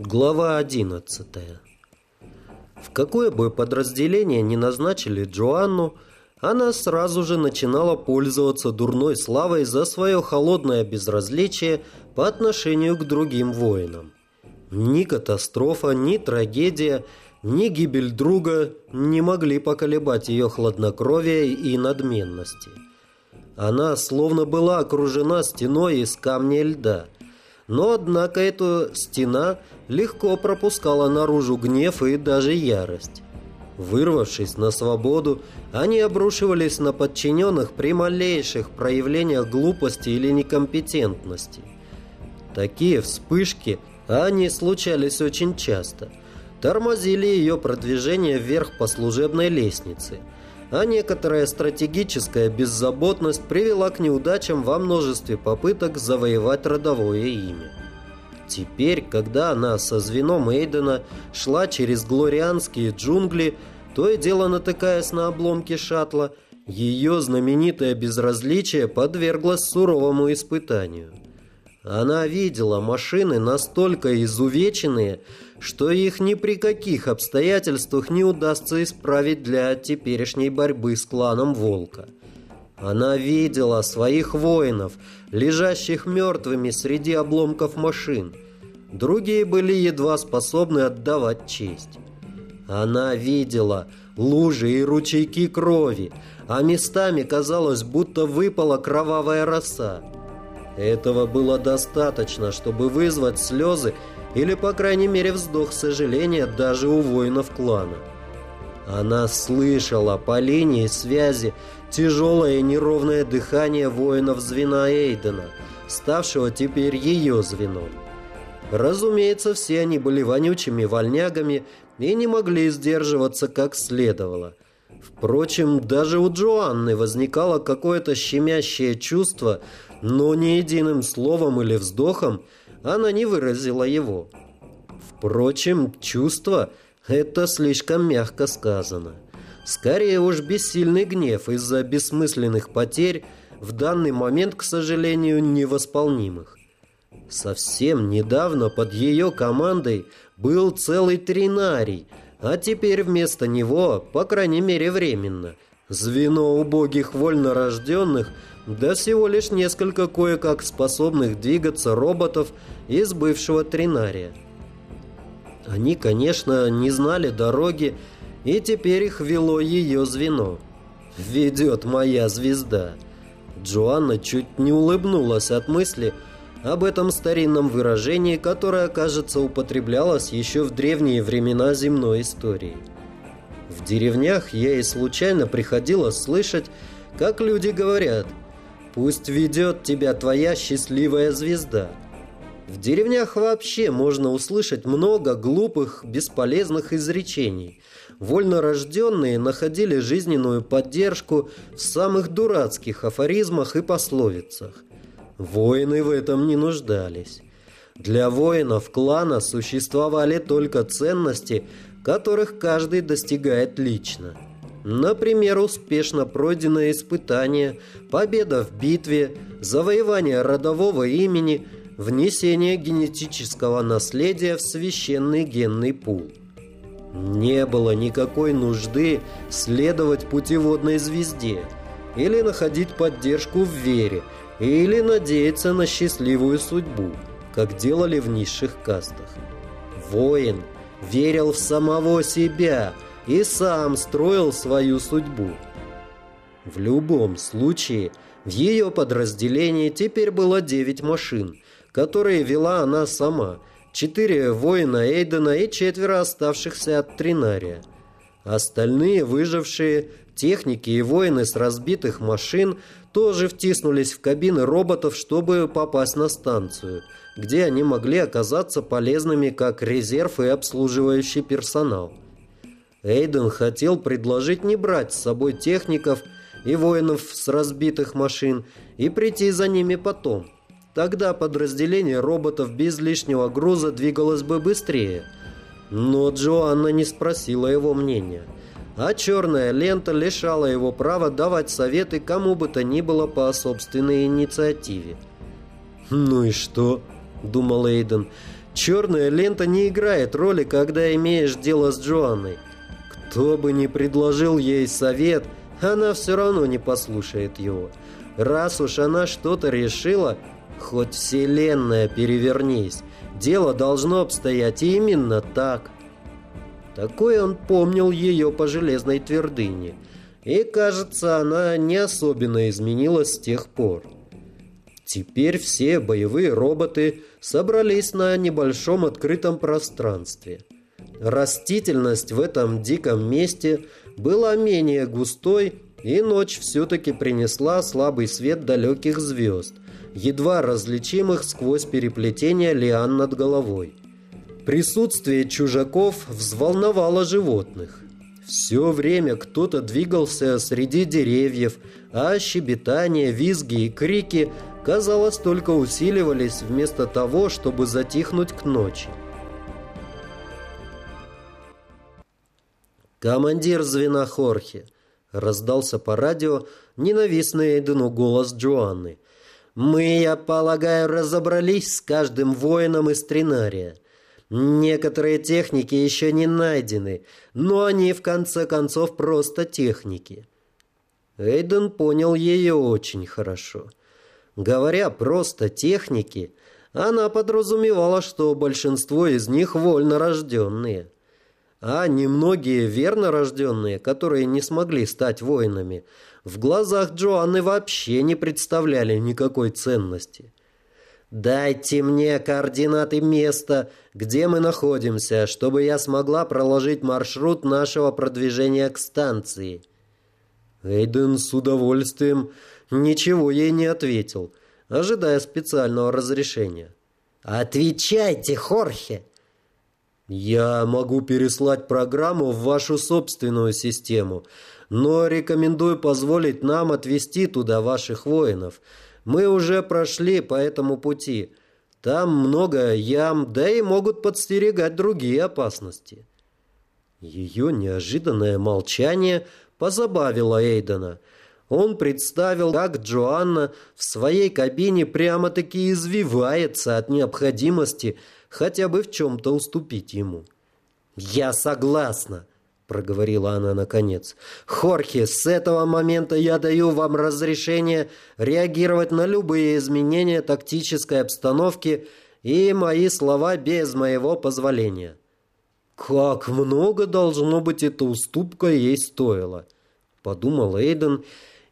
Глава 11 В какое бы подразделение ни назначили Джоанну, она сразу же начинала пользоваться дурной славой за свое холодное безразличие по отношению к другим воинам. Ни катастрофа, ни трагедия, ни гибель друга не могли поколебать ее хладнокровие и надменности. Она словно была окружена стеной из камня льда – но, однако, эта стена легко пропускала наружу гнев и даже ярость. Вырвавшись на свободу, они обрушивались на подчиненных при малейших проявлениях глупости или некомпетентности. Такие вспышки, они случались очень часто, тормозили ее продвижение вверх по служебной лестнице – а некоторая стратегическая беззаботность привела к неудачам во множестве попыток завоевать родовое имя. Теперь, когда она со звеном Эйдена шла через глорианские джунгли, то и дело натыкаясь на обломки шаттла, ее знаменитое безразличие подверглось суровому испытанию. Она видела машины настолько изувеченные, что их ни при каких обстоятельствах не удастся исправить для теперешней борьбы с кланом Волка. Она видела своих воинов, лежащих мертвыми среди обломков машин. Другие были едва способны отдавать честь. Она видела лужи и ручейки крови, а местами казалось, будто выпала кровавая роса. Этого было достаточно, чтобы вызвать слезы или, по крайней мере, вздох сожаления даже у воинов клана. Она слышала по линии связи тяжелое неровное дыхание воинов звена Эйдена, ставшего теперь ее звеном. Разумеется, все они были вонючими вольнягами и не могли сдерживаться как следовало. Впрочем, даже у Джоанны возникало какое-то щемящее чувство, но ни единым словом или вздохом – она не выразила его. Впрочем, чувство – это слишком мягко сказано. Скорее уж бессильный гнев из-за бессмысленных потерь, в данный момент, к сожалению, невосполнимых. Совсем недавно под ее командой был целый тринарий, а теперь вместо него, по крайней мере временно, звено убогих вольнорожденных – да всего лишь несколько кое-как способных двигаться роботов из бывшего Тринария. Они, конечно, не знали дороги, и теперь их вело ее звено. «Ведет моя звезда». Джоанна чуть не улыбнулась от мысли об этом старинном выражении, которое, кажется, употреблялось еще в древние времена земной истории. В деревнях ей случайно приходилось слышать, как люди говорят – Пусть ведет тебя твоя счастливая звезда. В деревнях вообще можно услышать много глупых, бесполезных изречений. Вольнорожденные находили жизненную поддержку в самых дурацких афоризмах и пословицах. Воины в этом не нуждались. Для воинов клана существовали только ценности, которых каждый достигает лично. Например, успешно пройденное испытание, победа в битве, завоевание родового имени, внесение генетического наследия в священный генный пул. Не было никакой нужды следовать путеводной звезде или находить поддержку в вере, или надеяться на счастливую судьбу, как делали в низших кастах. Воин верил в самого себя – и сам строил свою судьбу. В любом случае, в ее подразделении теперь было девять машин, которые вела она сама, четыре воина Эйдена и четверо оставшихся от Тринария. Остальные выжившие, техники и воины с разбитых машин тоже втиснулись в кабины роботов, чтобы попасть на станцию, где они могли оказаться полезными как резерв и обслуживающий персонал. Эйден хотел предложить не брать с собой техников и воинов с разбитых машин и прийти за ними потом. Тогда подразделение роботов без лишнего груза двигалось бы быстрее. Но Джоанна не спросила его мнения. А черная лента лишала его права давать советы кому бы то ни было по собственной инициативе. «Ну и что?» – думал Эйден. Черная лента не играет роли, когда имеешь дело с Джоанной. Кто бы ни предложил ей совет, она все равно не послушает его. Раз уж она что-то решила, хоть вселенная перевернись, дело должно обстоять именно так. Такой он помнил ее по железной твердыне. И, кажется, она не особенно изменилась с тех пор. Теперь все боевые роботы собрались на небольшом открытом пространстве. Растительность в этом диком месте была менее густой, и ночь все-таки принесла слабый свет далеких звезд, едва различимых сквозь переплетение лиан над головой. Присутствие чужаков взволновало животных. Все время кто-то двигался среди деревьев, а щебетание, визги и крики, казалось, только усиливались вместо того, чтобы затихнуть к ночи. «Командир звена Хорхе!» — раздался по радио ненавистный Эйдену голос Джоанны. «Мы, я полагаю, разобрались с каждым воином из Тринария. Некоторые техники еще не найдены, но они в конце концов просто техники. Эйден понял ее очень хорошо. Говоря просто техники, она подразумевала, что большинство из них вольно рожденные. А немногие верно рожденные, которые не смогли стать воинами, в глазах Джоанны вообще не представляли никакой ценности. «Дайте мне координаты места, где мы находимся, чтобы я смогла проложить маршрут нашего продвижения к станции». Эйден с удовольствием ничего ей не ответил, ожидая специального разрешения. «Отвечайте, Хорхе!» «Я могу переслать программу в вашу собственную систему, но рекомендую позволить нам отвезти туда ваших воинов». Мы уже прошли по этому пути. Там много ям, да и могут подстерегать другие опасности». Ее неожиданное молчание позабавило Эйдена. Он представил, как Джоанна в своей кабине прямо-таки извивается от необходимости хотя бы в чем-то уступить ему. «Я согласна», — проговорила она наконец. «Хорхе, с этого момента я даю вам разрешение реагировать на любые изменения тактической обстановки и мои слова без моего позволения». «Как много, должно быть, эта уступка ей стоила», — подумал Эйден,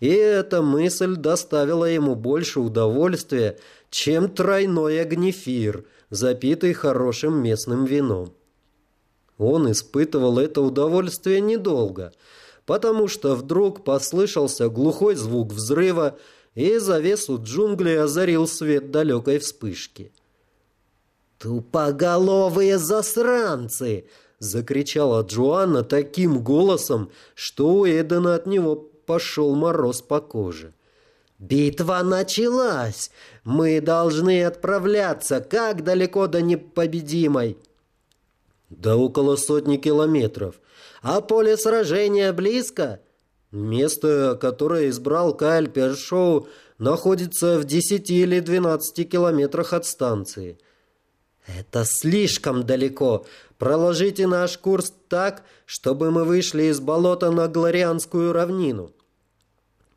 и эта мысль доставила ему больше удовольствия, чем тройной огнефир, запитый хорошим местным вином. Он испытывал это удовольствие недолго, потому что вдруг послышался глухой звук взрыва, и завесу джунглей озарил свет далекой вспышки. «Тупоголовые засранцы!» — закричала Джоанна таким голосом, что у Эдена от него пошел мороз по коже. «Битва началась! Мы должны отправляться! Как далеко до непобедимой!» Да около сотни километров. А поле сражения близко? Место, которое избрал Кайль Першоу, находится в 10 или 12 километрах от станции. Это слишком далеко. Проложите наш курс так, чтобы мы вышли из болота на Глорианскую равнину.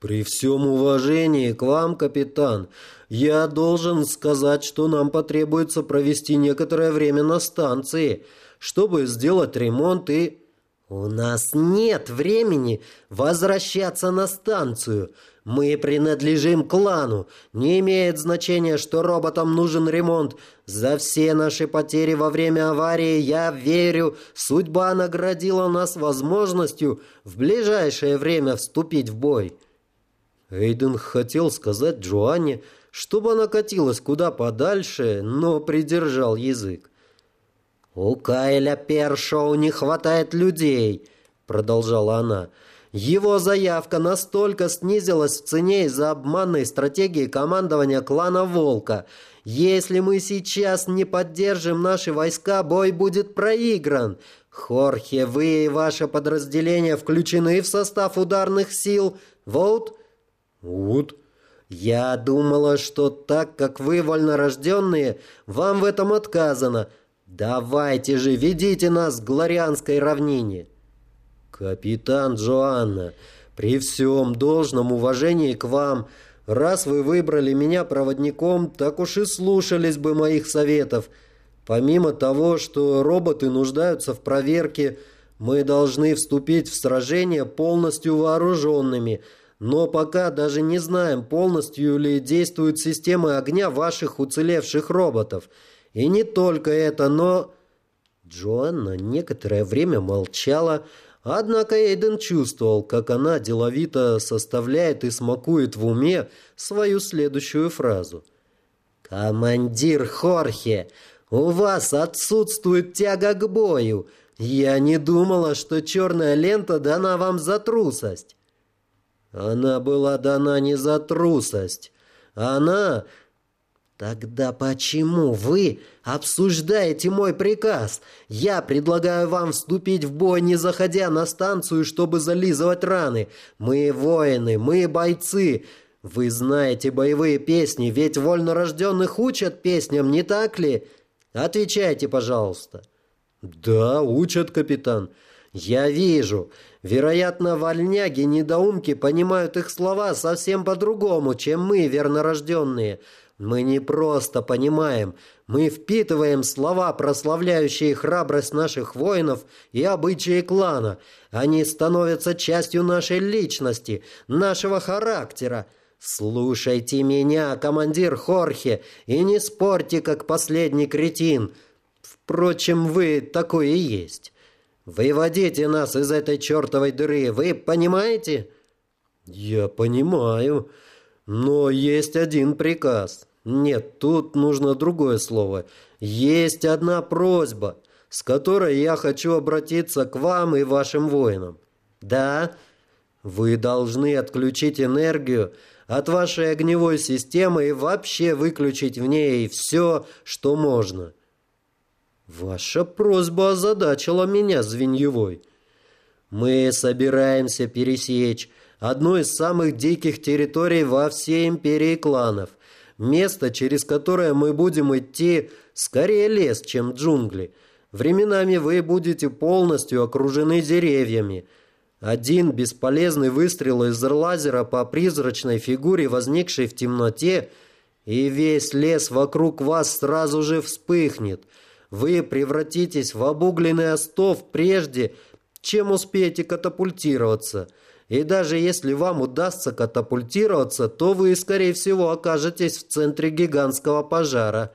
При всем уважении к вам, капитан, я должен сказать, что нам потребуется провести некоторое время на станции – чтобы сделать ремонт и... «У нас нет времени возвращаться на станцию. Мы принадлежим клану. Не имеет значения, что роботам нужен ремонт. За все наши потери во время аварии, я верю, судьба наградила нас возможностью в ближайшее время вступить в бой». Эйден хотел сказать Джоанне, чтобы она катилась куда подальше, но придержал язык. «У Кайля Першоу не хватает людей», — продолжала она. «Его заявка настолько снизилась в цене из-за обманной стратегии командования клана Волка. Если мы сейчас не поддержим наши войска, бой будет проигран. Хорхе, вы и ваше подразделение включены в состав ударных сил. Вот?» «Вот». Я думала, что так как вы вольнорожденные, вам в этом отказано. Давайте же, ведите нас к Глорианской равнине. Капитан Джоанна, при всем должном уважении к вам, раз вы выбрали меня проводником, так уж и слушались бы моих советов. Помимо того, что роботы нуждаются в проверке, мы должны вступить в сражение полностью вооруженными, но пока даже не знаем, полностью ли действуют системы огня ваших уцелевших роботов. И не только это, но... Джоанна некоторое время молчала, однако Эйден чувствовал, как она деловито составляет и смакует в уме свою следующую фразу. «Командир Хорхе, у вас отсутствует тяга к бою!» «Я не думала, что черная лента дана вам за трусость». «Она была дана не за трусость. Она...» «Тогда почему вы обсуждаете мой приказ? Я предлагаю вам вступить в бой, не заходя на станцию, чтобы зализывать раны. Мы воины, мы бойцы. Вы знаете боевые песни, ведь вольнорожденных учат песням, не так ли? Отвечайте, пожалуйста». «Да, учат, капитан. Я вижу. Вероятно, вольняги-недоумки понимают их слова совсем по-другому, чем мы, вернорожденные. Мы не просто понимаем, мы впитываем слова, прославляющие храбрость наших воинов и обычаи клана. Они становятся частью нашей личности, нашего характера. Слушайте меня, командир Хорхе, и не спорьте, как последний кретин». Впрочем, вы такой и есть. Выводите нас из этой чертовой дыры, вы понимаете? Я понимаю, но есть один приказ. Нет, тут нужно другое слово. Есть одна просьба, с которой я хочу обратиться к вам и вашим воинам. Да, вы должны отключить энергию от вашей огневой системы и вообще выключить в ней все, что можно. «Ваша просьба озадачила меня, Звеньевой. Мы собираемся пересечь одну из самых диких территорий во всей империи кланов, место, через которое мы будем идти, скорее лес, чем джунгли. Временами вы будете полностью окружены деревьями». Один бесполезный выстрел из лазера по призрачной фигуре, возникшей в темноте, и весь лес вокруг вас сразу же вспыхнет – вы превратитесь в обугленный остов прежде, чем успеете катапультироваться. И даже если вам удастся катапультироваться, то вы, скорее всего, окажетесь в центре гигантского пожара.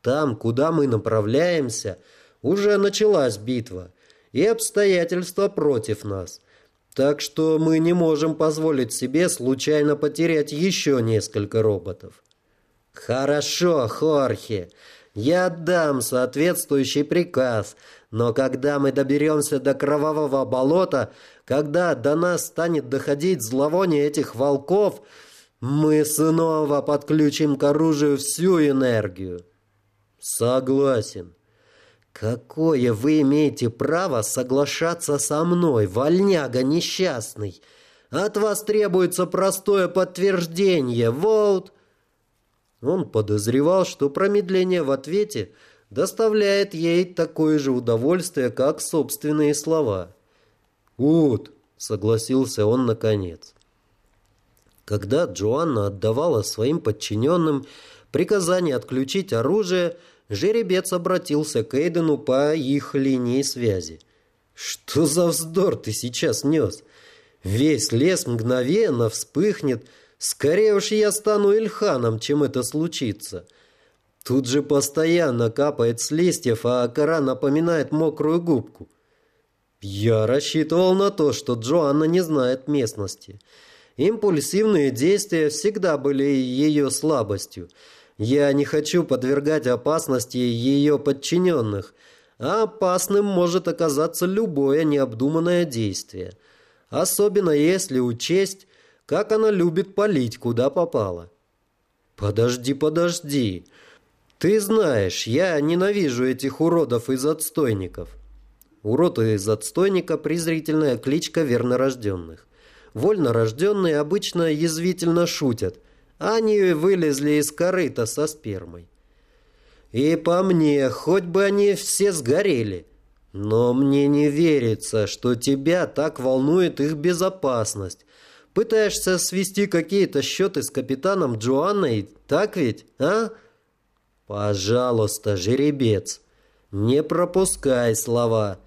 Там, куда мы направляемся, уже началась битва, и обстоятельства против нас. Так что мы не можем позволить себе случайно потерять еще несколько роботов. Хорошо, Хорхе. Я отдам соответствующий приказ, но когда мы доберемся до кровавого болота, когда до нас станет доходить зловоние этих волков, мы снова подключим к оружию всю энергию. Согласен. Какое вы имеете право соглашаться со мной, вольняга несчастный? От вас требуется простое подтверждение, вот... Он подозревал, что промедление в ответе доставляет ей такое же удовольствие, как собственные слова. «Ут», — согласился он наконец. Когда Джоанна отдавала своим подчиненным приказание отключить оружие, жеребец обратился к Эйдену по их линии связи. «Что за вздор ты сейчас нес? Весь лес мгновенно вспыхнет, — Скорее уж я стану Ильханом, чем это случится. Тут же постоянно капает с листьев, а кора напоминает мокрую губку. Я рассчитывал на то, что Джоанна не знает местности. Импульсивные действия всегда были ее слабостью. Я не хочу подвергать опасности ее подчиненных, а опасным может оказаться любое необдуманное действие. Особенно если учесть, как она любит палить, куда попало. Подожди, подожди. Ты знаешь, я ненавижу этих уродов из отстойников. Урод из отстойника – презрительная кличка вернорожденных. Вольнорожденные обычно язвительно шутят. Они вылезли из корыта со спермой. И по мне, хоть бы они все сгорели. Но мне не верится, что тебя так волнует их безопасность. Пытаешься свести какие-то счеты с капитаном Джоанной, так ведь, а? Пожалуйста, жеребец, не пропускай слова.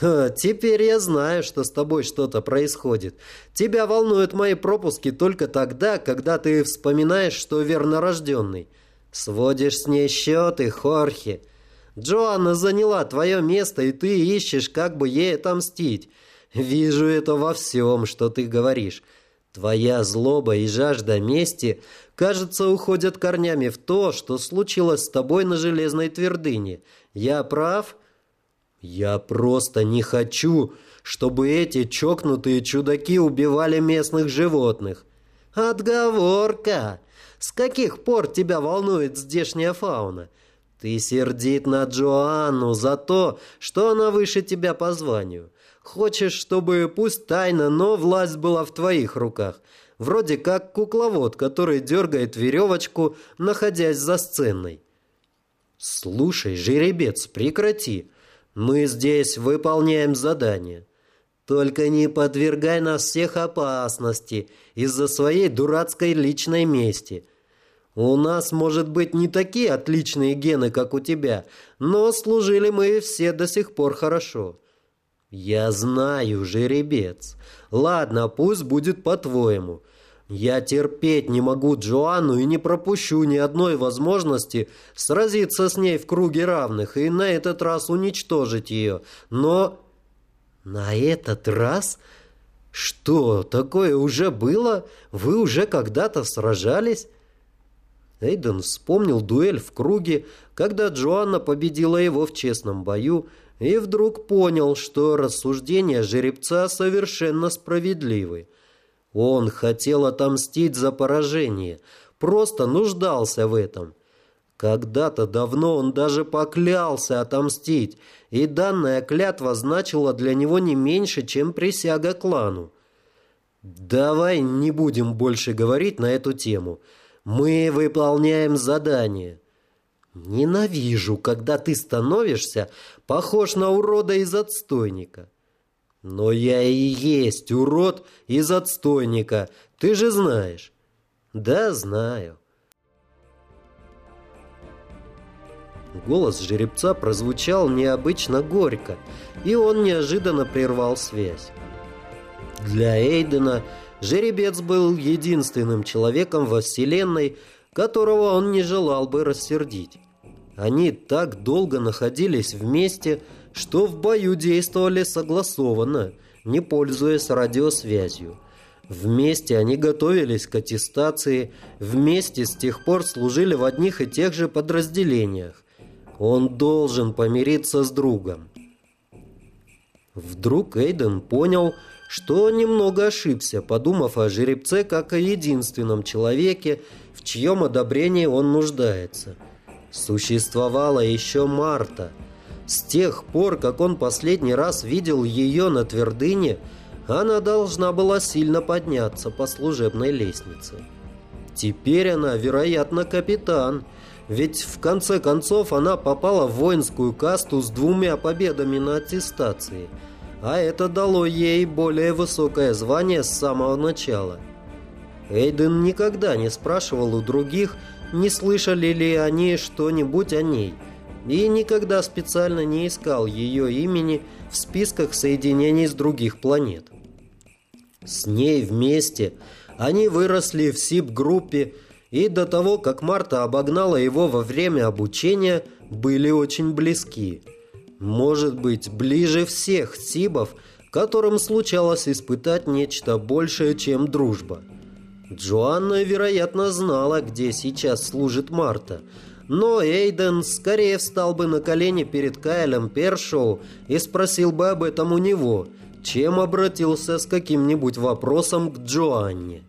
Теперь я знаю, что с тобой что-то происходит. Тебя волнуют мои пропуски только тогда, когда ты вспоминаешь, что вернорожденный. Сводишь с ней счеты, Хорхе. Джоанна заняла твое место, и ты ищешь, как бы ей отомстить. Вижу это во всем, что ты говоришь. Твоя злоба и жажда мести, кажется, уходят корнями в то, что случилось с тобой на железной твердыне. Я прав?» Я просто не хочу, чтобы эти чокнутые чудаки убивали местных животных. Отговорка! С каких пор тебя волнует здешняя фауна? Ты сердит на Джоанну за то, что она выше тебя по званию. Хочешь, чтобы пусть тайно, но власть была в твоих руках. Вроде как кукловод, который дергает веревочку, находясь за сценой. Слушай, жеребец, прекрати. Мы здесь выполняем задание. Только не подвергай нас всех опасности из-за своей дурацкой личной мести. У нас, может быть, не такие отличные гены, как у тебя, но служили мы все до сих пор хорошо. Я знаю, жеребец. Ладно, пусть будет по-твоему. Я терпеть не могу Джоанну и не пропущу ни одной возможности сразиться с ней в круге равных и на этот раз уничтожить ее. Но... На этот раз? Что, такое уже было? Вы уже когда-то сражались? Эйден вспомнил дуэль в круге, когда Джоанна победила его в честном бою, и вдруг понял, что рассуждения жеребца совершенно справедливы. Он хотел отомстить за поражение, просто нуждался в этом. Когда-то давно он даже поклялся отомстить, и данная клятва значила для него не меньше, чем присяга клану. «Давай не будем больше говорить на эту тему. Мы выполняем задание». «Ненавижу, когда ты становишься похож на урода из отстойника». Но я и есть урод из отстойника, ты же знаешь. Да, знаю. Голос жеребца прозвучал необычно горько, и он неожиданно прервал связь. Для Эйдена жеребец был единственным человеком во Вселенной, которого он не желал бы рассердить. Они так долго находились вместе, что в бою действовали согласованно, не пользуясь радиосвязью. Вместе они готовились к аттестации, вместе с тех пор служили в одних и тех же подразделениях. Он должен помириться с другом. Вдруг Эйден понял, что немного ошибся, подумав о жеребце как о единственном человеке, в чьем одобрении он нуждается. Существовала еще Марта – с тех пор, как он последний раз видел ее на твердыне, она должна была сильно подняться по служебной лестнице. Теперь она, вероятно, капитан, ведь в конце концов она попала в воинскую касту с двумя победами на аттестации, а это дало ей более высокое звание с самого начала. Эйден никогда не спрашивал у других, не слышали ли они что-нибудь о ней – и никогда специально не искал ее имени в списках соединений с других планет. С ней вместе они выросли в СИП-группе и до того, как Марта обогнала его во время обучения, были очень близки. Может быть, ближе всех СИБов, которым случалось испытать нечто большее, чем дружба. Джоанна, вероятно, знала, где сейчас служит Марта – но Эйден скорее встал бы на колени перед Кайлем Першоу и спросил бы об этом у него, чем обратился с каким-нибудь вопросом к Джоанне.